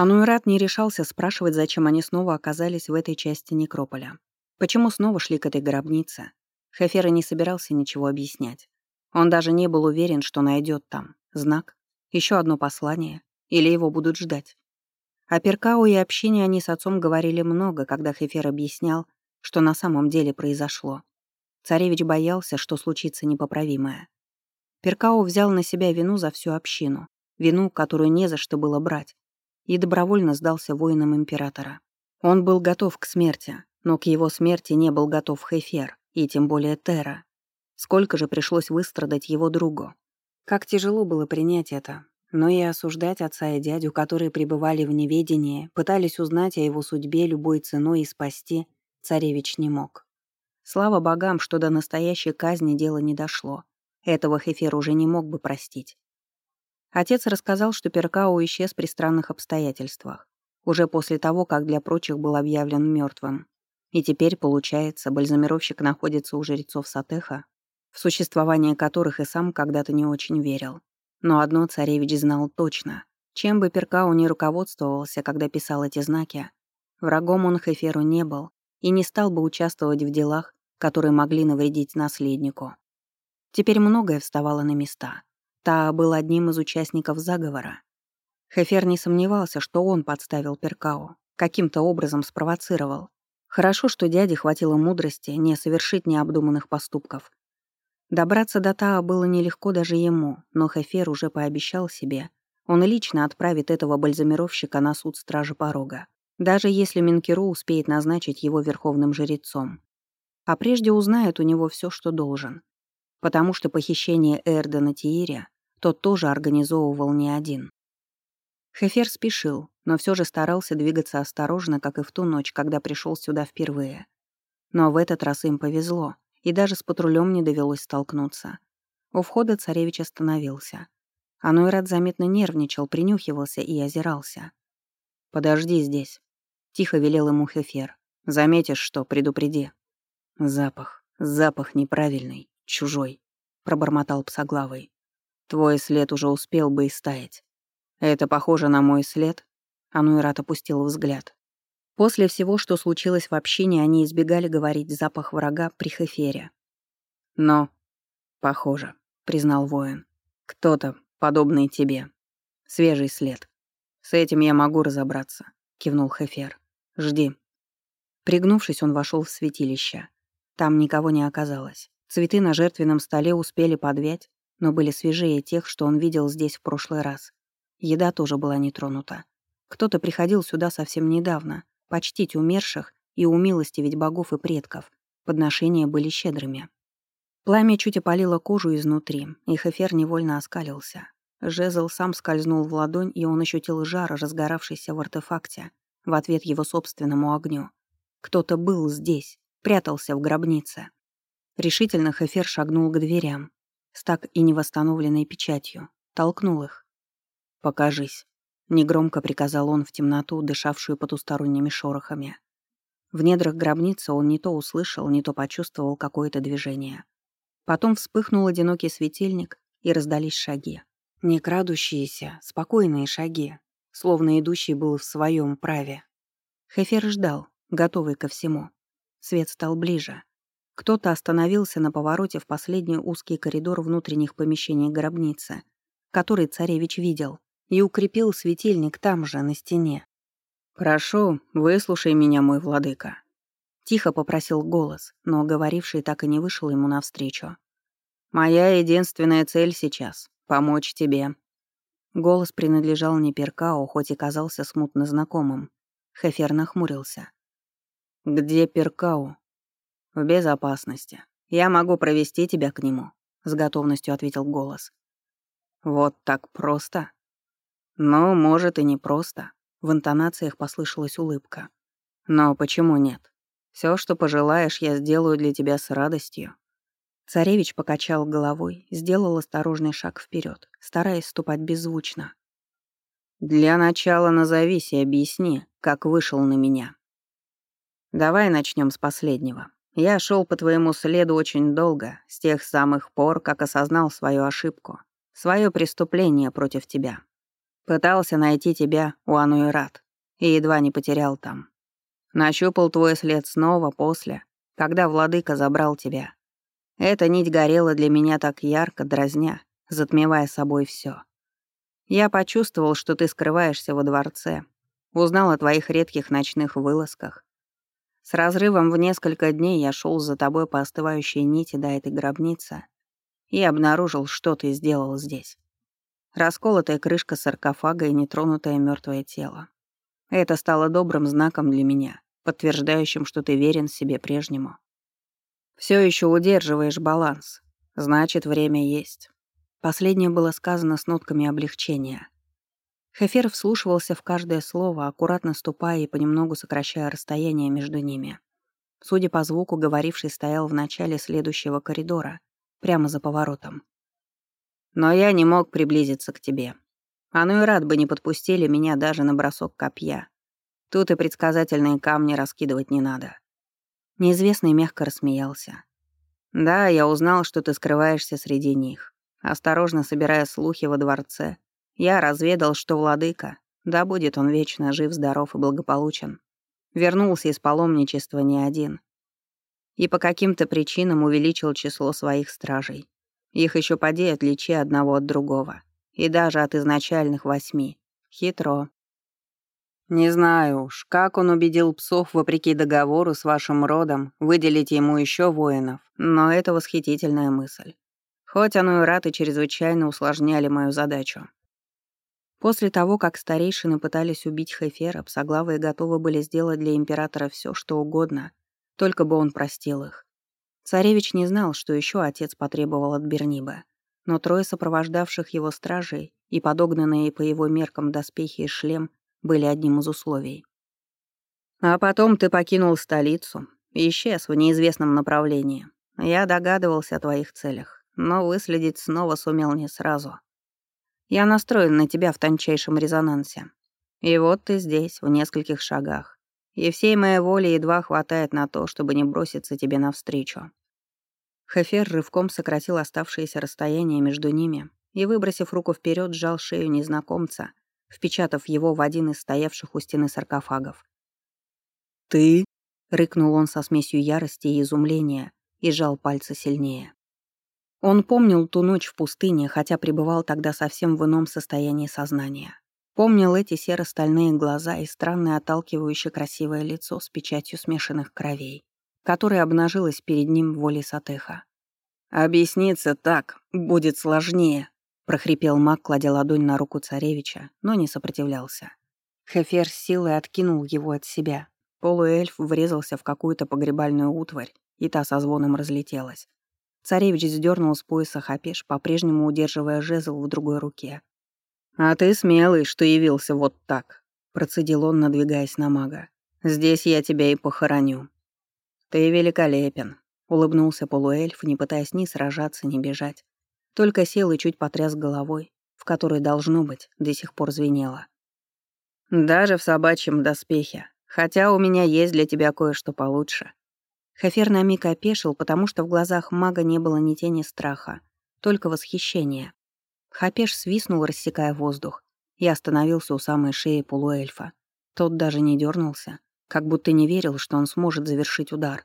Ануэрат не решался спрашивать, зачем они снова оказались в этой части некрополя. Почему снова шли к этой гробнице? Хефера не собирался ничего объяснять. Он даже не был уверен, что найдет там знак, еще одно послание, или его будут ждать. О Перкау и общении они с отцом говорили много, когда Хефер объяснял, что на самом деле произошло. Царевич боялся, что случится непоправимое. Перкау взял на себя вину за всю общину, вину, которую не за что было брать, и добровольно сдался воинам императора. Он был готов к смерти, но к его смерти не был готов Хефер, и тем более Тера. Сколько же пришлось выстрадать его другу. Как тяжело было принять это, но и осуждать отца и дядю, которые пребывали в неведении, пытались узнать о его судьбе любой ценой и спасти, царевич не мог. Слава богам, что до настоящей казни дело не дошло. Этого Хефер уже не мог бы простить. Отец рассказал, что Перкао исчез при странных обстоятельствах, уже после того, как для прочих был объявлен мертвым. И теперь, получается, бальзамировщик находится у жрецов Сатеха, в существование которых и сам когда-то не очень верил. Но одно царевич знал точно. Чем бы Перкао не руководствовался, когда писал эти знаки, врагом он Хеферу не был и не стал бы участвовать в делах, которые могли навредить наследнику. Теперь многое вставало на места. Та был одним из участников заговора. Хефер не сомневался, что он подставил Перкао, каким-то образом спровоцировал. Хорошо, что дяде хватило мудрости не совершить необдуманных поступков. Добраться до Таа было нелегко даже ему, но Хефер уже пообещал себе, он лично отправит этого бальзамировщика на суд Стражи Порога, даже если Минкеру успеет назначить его верховным жрецом а прежде узнает у него все, что должен. Потому что похищение Эрда на Тиире тот тоже организовывал не один. Хефер спешил, но все же старался двигаться осторожно, как и в ту ночь, когда пришел сюда впервые. Но в этот раз им повезло, и даже с патрулем не довелось столкнуться. У входа царевич остановился. Ануэрат заметно нервничал, принюхивался и озирался. «Подожди здесь», — тихо велел ему Хефер. «Заметишь, что, предупреди». «Запах, запах неправильный, чужой», — пробормотал псоглавый. «Твой след уже успел бы истаять. Это похоже на мой след?» Ануэрат опустил взгляд. После всего, что случилось в общине, они избегали говорить запах врага при Хефере. «Но, похоже», — признал воин. «Кто-то, подобный тебе. Свежий след. С этим я могу разобраться», — кивнул Хефер. «Жди». Пригнувшись, он вошел в святилище. Там никого не оказалось. Цветы на жертвенном столе успели подвять, но были свежее тех, что он видел здесь в прошлый раз. Еда тоже была не тронута. Кто-то приходил сюда совсем недавно, почтить умерших и умилостивить богов и предков. Подношения были щедрыми. Пламя чуть опалило кожу изнутри, и Хефер невольно оскалился. Жезл сам скользнул в ладонь, и он ощутил жар, разгоравшийся в артефакте, в ответ его собственному огню. Кто-то был здесь, прятался в гробнице. Решительно Хефер шагнул к дверям, с так и невосстановленной печатью, толкнул их. «Покажись», — негромко приказал он в темноту, дышавшую потусторонними шорохами. В недрах гробницы он не то услышал, не то почувствовал какое-то движение. Потом вспыхнул одинокий светильник, и раздались шаги. Не крадущиеся, спокойные шаги, словно идущий был в своем праве. Хефер ждал, готовый ко всему. Свет стал ближе. Кто-то остановился на повороте в последний узкий коридор внутренних помещений гробницы, который царевич видел, и укрепил светильник там же, на стене. «Прошу, выслушай меня, мой владыка», — тихо попросил голос, но говоривший так и не вышел ему навстречу. «Моя единственная цель сейчас — помочь тебе». Голос принадлежал не Перкао, хоть и казался смутно знакомым. Хефер нахмурился. «Где Перкау?» «В безопасности. Я могу провести тебя к нему», — с готовностью ответил голос. «Вот так просто?» «Ну, может, и не просто». В интонациях послышалась улыбка. «Но почему нет? Все, что пожелаешь, я сделаю для тебя с радостью». Царевич покачал головой, сделал осторожный шаг вперед, стараясь ступать беззвучно. «Для начала назовись и объясни, как вышел на меня». Давай начнем с последнего. Я шел по твоему следу очень долго, с тех самых пор, как осознал свою ошибку, свое преступление против тебя. Пытался найти тебя у Ануират и едва не потерял там. Нащупал твой след снова после, когда владыка забрал тебя. Эта нить горела для меня так ярко, дразня, затмевая собой все. Я почувствовал, что ты скрываешься во дворце, узнал о твоих редких ночных вылазках. С разрывом в несколько дней я шел за тобой по остывающей нити до этой гробницы и обнаружил, что ты сделал здесь. Расколотая крышка саркофага и нетронутое мертвое тело. Это стало добрым знаком для меня, подтверждающим, что ты верен себе прежнему. Все еще удерживаешь баланс. Значит, время есть. Последнее было сказано с нотками облегчения. Хефер вслушивался в каждое слово, аккуратно ступая и понемногу сокращая расстояние между ними. Судя по звуку, говоривший стоял в начале следующего коридора, прямо за поворотом. «Но я не мог приблизиться к тебе. А ну и рад бы не подпустили меня даже на бросок копья. Тут и предсказательные камни раскидывать не надо». Неизвестный мягко рассмеялся. «Да, я узнал, что ты скрываешься среди них. Осторожно собирая слухи во дворце, я разведал, что владыка, да будет он вечно жив, здоров и благополучен, вернулся из паломничества не один. И по каким-то причинам увеличил число своих стражей. Их еще поди отличи одного от другого. И даже от изначальных восьми. Хитро. Не знаю уж, как он убедил псов, вопреки договору с вашим родом, выделить ему еще воинов, но это восхитительная мысль. Хоть оно и раты чрезвычайно усложняли мою задачу. После того, как старейшины пытались убить Хефера, псоглавые готовы были сделать для императора все, что угодно, только бы он простил их. Царевич не знал, что еще отец потребовал от Берниба, но трое сопровождавших его стражей и подогнанные по его меркам доспехи и шлем были одним из условий. «А потом ты покинул столицу и исчез в неизвестном направлении. Я догадывался о твоих целях но выследить снова сумел не сразу. Я настроен на тебя в тончайшем резонансе. И вот ты здесь, в нескольких шагах. И всей моей воли едва хватает на то, чтобы не броситься тебе навстречу». Хефер рывком сократил оставшееся расстояние между ними и, выбросив руку вперед, сжал шею незнакомца, впечатав его в один из стоявших у стены саркофагов. «Ты?» — рыкнул он со смесью ярости и изумления и сжал пальцы сильнее. Он помнил ту ночь в пустыне, хотя пребывал тогда совсем в ином состоянии сознания. Помнил эти серо-стальные глаза и странное отталкивающее красивое лицо с печатью смешанных кровей, которое обнажилось перед ним в воле Сатеха. «Объясниться так будет сложнее», — прохрипел маг, кладя ладонь на руку царевича, но не сопротивлялся. Хефер с силой откинул его от себя. Полуэльф врезался в какую-то погребальную утварь, и та со звоном разлетелась. Царевич сдернул с пояса хапеш, по-прежнему удерживая жезл в другой руке. «А ты смелый, что явился вот так», — процедил он, надвигаясь на мага. «Здесь я тебя и похороню». «Ты великолепен», — улыбнулся полуэльф, не пытаясь ни сражаться, ни бежать. Только сел и чуть потряс головой, в которой, должно быть, до сих пор звенело. «Даже в собачьем доспехе, хотя у меня есть для тебя кое-что получше. Хафер на миг опешил, потому что в глазах мага не было ни тени страха, только восхищение. Хапеш свистнул, рассекая воздух, и остановился у самой шеи полуэльфа. Тот даже не дернулся, как будто не верил, что он сможет завершить удар.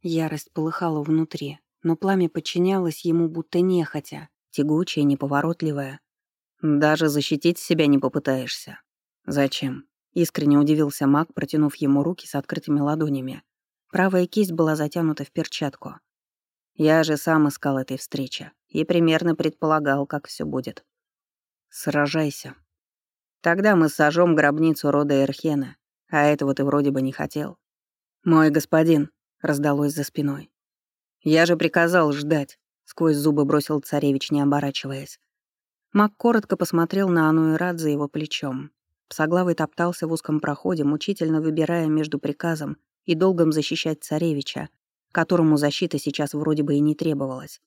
Ярость полыхала внутри, но пламя подчинялось ему будто нехотя, тягучее, неповоротливое. «Даже защитить себя не попытаешься». «Зачем?» — искренне удивился маг, протянув ему руки с открытыми ладонями. Правая кисть была затянута в перчатку. Я же сам искал этой встречи и примерно предполагал, как все будет. Сражайся. Тогда мы сожжем гробницу рода Эрхена, а этого ты вроде бы не хотел. Мой господин, раздалось за спиной. Я же приказал ждать, сквозь зубы бросил царевич, не оборачиваясь. Мак коротко посмотрел на Ануэрат за его плечом. Псоглавый топтался в узком проходе, мучительно выбирая между приказом и долгом защищать царевича, которому защита сейчас вроде бы и не требовалась.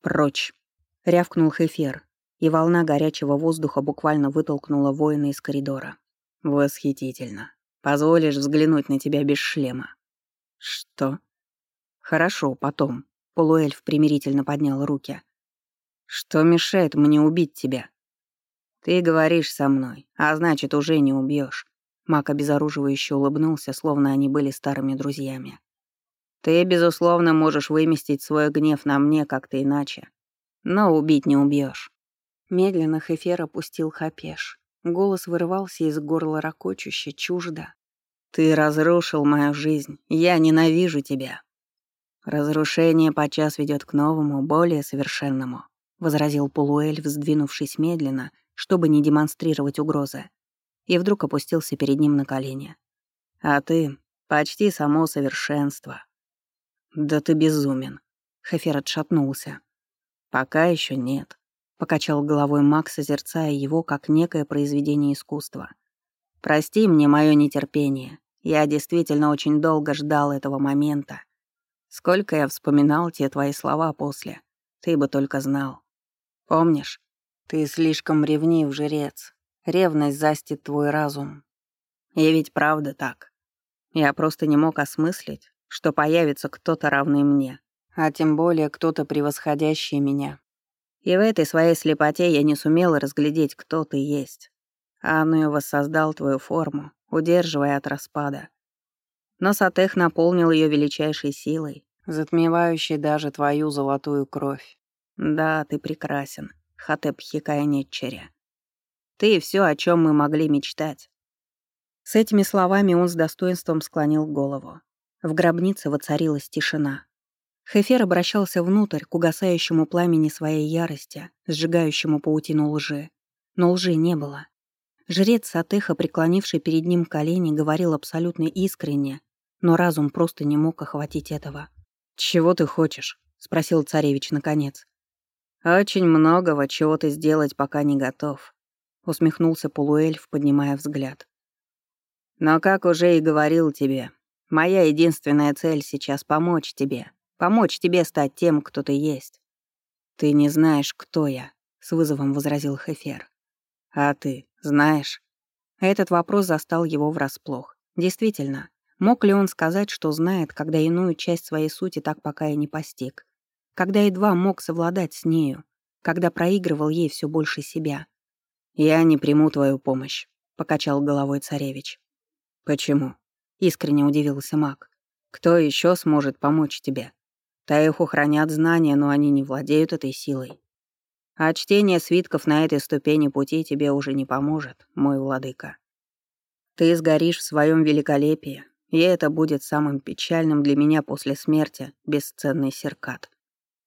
«Прочь!» — рявкнул Хефер, и волна горячего воздуха буквально вытолкнула воина из коридора. «Восхитительно. Позволишь взглянуть на тебя без шлема?» «Что?» «Хорошо, потом». Полуэльф примирительно поднял руки. «Что мешает мне убить тебя?» Ты говоришь со мной, а значит, уже не убьешь. Мак обезоруживающе улыбнулся, словно они были старыми друзьями. Ты, безусловно, можешь выместить свой гнев на мне как-то иначе, но убить не убьешь. Медленно Хефер опустил хапеш. Голос вырывался из горла ракочуще, чуждо. «Ты разрушил мою жизнь. Я ненавижу тебя». «Разрушение подчас ведет к новому, более совершенному», — возразил полуэльф, сдвинувшись медленно, чтобы не демонстрировать угрозы. И вдруг опустился перед ним на колени. «А ты — почти само совершенство». «Да ты безумен», — Хефер отшатнулся. «Пока еще нет», Покачал головой Макс, созерцая его как некое произведение искусства. «Прости мне мое нетерпение. Я действительно очень долго ждал этого момента. Сколько я вспоминал те твои слова после. Ты бы только знал. Помнишь? Ты слишком ревнив, жрец. Ревность застит твой разум. И ведь правда так. Я просто не мог осмыслить, что появится кто-то равный мне, а тем более кто-то превосходящий меня. И в этой своей слепоте я не сумела разглядеть, кто ты есть. Анну воссоздал твою форму, удерживая от распада. Но Сатех наполнил ее величайшей силой, затмевающей даже твою золотую кровь. Да, ты прекрасен, Хатеп Хикайнетчере. Ты все, о чем мы могли мечтать. С этими словами он с достоинством склонил голову. В гробнице воцарилась тишина. Хефер обращался внутрь, к угасающему пламени своей ярости, сжигающему паутину лжи. Но лжи не было. Жрец Сатеха, преклонивший перед ним колени, говорил абсолютно искренне, но разум просто не мог охватить этого. «Чего ты хочешь?» — спросил царевич наконец. «Очень многого, чего ты сделать пока не готов», — усмехнулся полуэльф, поднимая взгляд. «Но, как уже и говорил тебе, моя единственная цель сейчас — помочь тебе, Помочь тебе стать тем, кто ты есть. Ты не знаешь, кто я, с вызовом возразил Хефер. А ты знаешь? Этот вопрос застал его врасплох. Действительно, мог ли он сказать, что знает, когда иную часть своей сути так пока и не постиг? Когда едва мог совладать с нею? Когда проигрывал ей все больше себя? «Я не приму твою помощь», — покачал головой царевич. «Почему?» — искренне удивился маг. «Кто еще сможет помочь тебе?» Таиху хранят знания, но они не владеют этой силой. А чтение свитков на этой ступени пути тебе уже не поможет, мой владыка. Ты сгоришь в своем великолепии, и это будет самым печальным для меня после смерти бесценный серкат.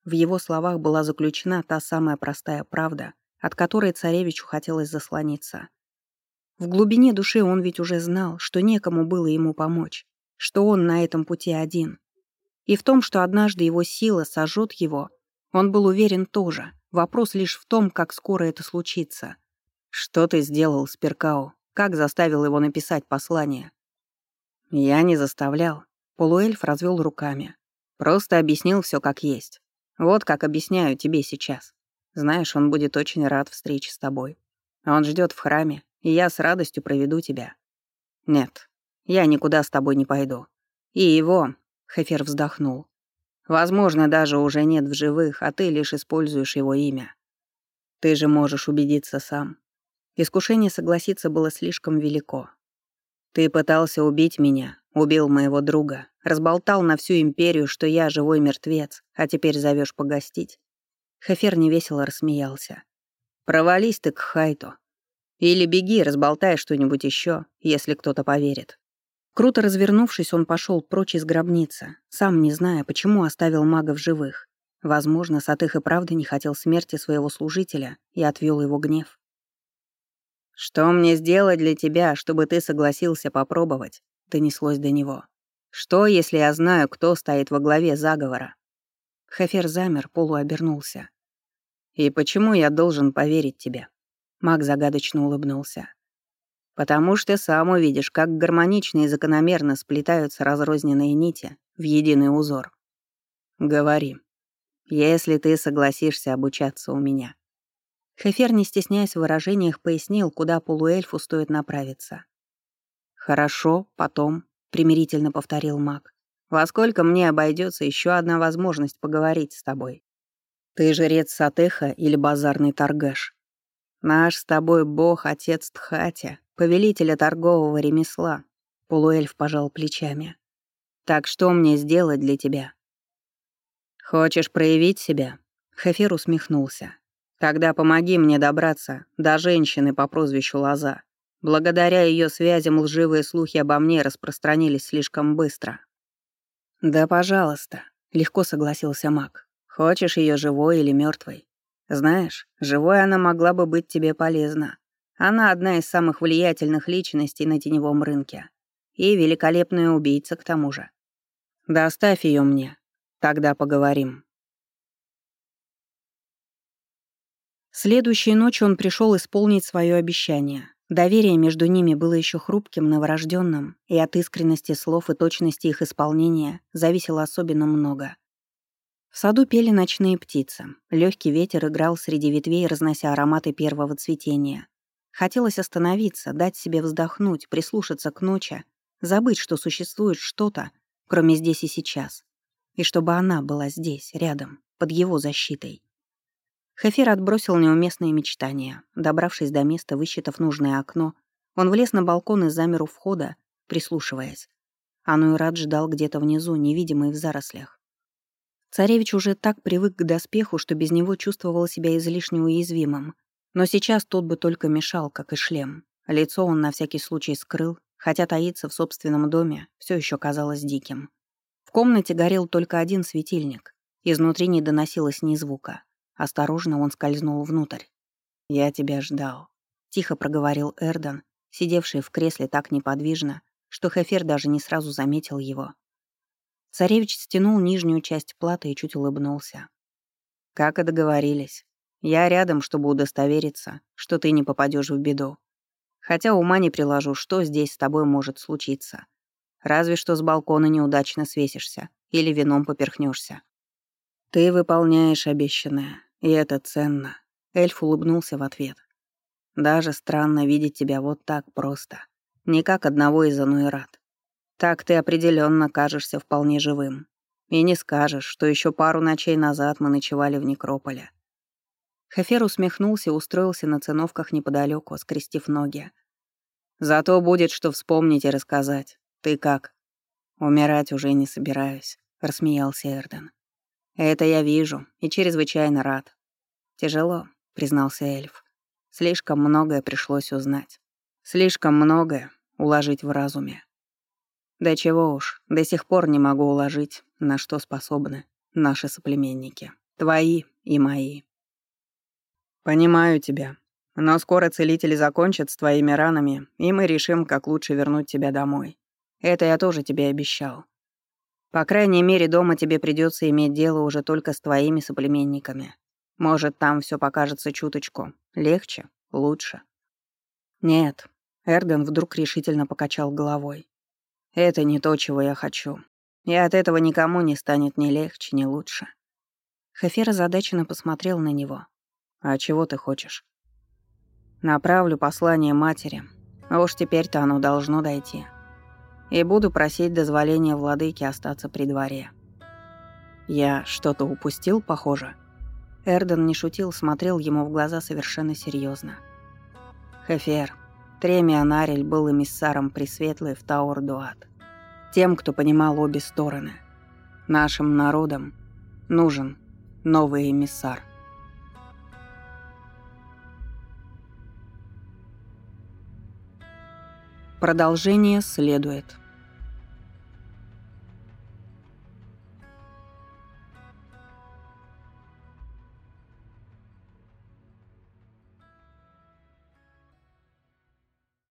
В его словах была заключена та самая простая правда, от которой царевичу хотелось заслониться. В глубине души он ведь уже знал, что некому было ему помочь, что он на этом пути один. И в том, что однажды его сила сожжет его, он был уверен тоже. Вопрос лишь в том, как скоро это случится. «Что ты сделал с Перкао? Как заставил его написать послание?» «Я не заставлял». Полуэльф развел руками. «Просто объяснил все как есть. Вот как объясняю тебе сейчас. Знаешь, он будет очень рад встрече с тобой. Он ждет в храме, и я с радостью проведу тебя. Нет, я никуда с тобой не пойду. И его, Хефер вздохнул. «Возможно, даже уже нет в живых, а ты лишь используешь его имя. Ты же можешь убедиться сам». Искушение согласиться было слишком велико. «Ты пытался убить меня, убил моего друга, разболтал на всю империю, что я живой мертвец, а теперь зовешь погостить». Хефер невесело рассмеялся. «Провались ты к Хайту. Или беги, разболтай что-нибудь еще, если кто-то поверит». Круто развернувшись, он пошел прочь из гробницы, сам не зная, почему оставил мага в живых. Возможно, Сатых и правда не хотел смерти своего служителя и отвел его гнев. «Что мне сделать для тебя, чтобы ты согласился попробовать?» — донеслось до него. «Что, если я знаю, кто стоит во главе заговора?» Хефер замер, полуобернулся. «И почему я должен поверить тебе?» Маг загадочно улыбнулся потому что сам увидишь, как гармонично и закономерно сплетаются разрозненные нити в единый узор. Говори, если ты согласишься обучаться у меня. Хефер, не стесняясь в выражениях, пояснил, куда полуэльфу стоит направиться. «Хорошо, потом», — примирительно повторил маг. «Во сколько мне обойдется еще одна возможность поговорить с тобой? Ты жрец Сатеха или базарный торгаш?» Наш с тобой бог, отец Тхатя, повелителя торгового ремесла. Полуэльф пожал плечами. Так что мне сделать для тебя? Хочешь проявить себя? Хефер усмехнулся. Тогда помоги мне добраться до женщины по прозвищу Лоза. Благодаря ее связям лживые слухи обо мне распространились слишком быстро. Да, пожалуйста, легко согласился Мак. Хочешь ее живой или мертвой? Знаешь, живой она могла бы быть тебе полезна. Она одна из самых влиятельных личностей на теневом рынке. И великолепная убийца к тому же. Доставь ее мне, тогда поговорим. Следующей ночью он пришел исполнить свое обещание. Доверие между ними было еще хрупким, новорожденным, и от искренности слов и точности их исполнения зависело особенно много. В саду пели ночные птицы. Легкий ветер играл среди ветвей, разнося ароматы первого цветения. Хотелось остановиться, дать себе вздохнуть, прислушаться к ночи, забыть, что существует что-то, кроме здесь и сейчас. И чтобы она была здесь, рядом, под его защитой. Хефер отбросил неуместные мечтания. Добравшись до места, высчитав нужное окно, он влез на балкон и замер у входа, прислушиваясь. Ануират ждал где-то внизу, невидимый в зарослях. Царевич уже так привык к доспеху, что без него чувствовал себя излишне уязвимым. Но сейчас тот бы только мешал, как и шлем. Лицо он на всякий случай скрыл, хотя таиться в собственном доме все еще казалось диким. В комнате горел только один светильник. Изнутри не доносилось ни звука. Осторожно он скользнул внутрь. «Я тебя ждал», — тихо проговорил Эрдан, сидевший в кресле так неподвижно, что Хефер даже не сразу заметил его. Царевич стянул нижнюю часть платы и чуть улыбнулся. «Как и договорились. Я рядом, чтобы удостовериться, что ты не попадешь в беду. Хотя ума не приложу, что здесь с тобой может случиться. Разве что с балкона неудачно свесишься или вином поперхнешься. Ты выполняешь обещанное, и это ценно». Эльф улыбнулся в ответ. «Даже странно видеть тебя вот так просто. Не как одного из ануэрат. Так ты определенно кажешься вполне живым. И не скажешь, что еще пару ночей назад мы ночевали в некрополе. Хефер усмехнулся и устроился на циновках неподалеку, скрестив ноги. Зато будет что вспомнить и рассказать. Ты как? Умирать уже не собираюсь, рассмеялся Эрден. Это я вижу и чрезвычайно рад. Тяжело, признался эльф. Слишком многое пришлось узнать. Слишком многое уложить в разуме. Да чего уж, до сих пор не могу уложить, на что способны наши соплеменники. Твои и мои. Понимаю тебя. Но скоро целители закончат с твоими ранами, и мы решим, как лучше вернуть тебя домой. Это я тоже тебе обещал. По крайней мере, дома тебе придется иметь дело уже только с твоими соплеменниками. Может, там все покажется чуточку. Легче? Лучше? Нет. Эрден вдруг решительно покачал головой. Это не то, чего я хочу. И от этого никому не станет ни легче, ни лучше. Хефер озадаченно посмотрел на него. «А чего ты хочешь?» «Направлю послание матери. Уж теперь-то оно должно дойти. И буду просить дозволения владыки остаться при дворе». «Я что-то упустил, похоже?» Эрден не шутил, смотрел ему в глаза совершенно серьезно. «Хефер, Тремиан Арель был эмиссаром Пресветлой в Тауэр-Дуат. Тем, кто понимал обе стороны. Нашим народам нужен новый эмиссар. Продолжение следует.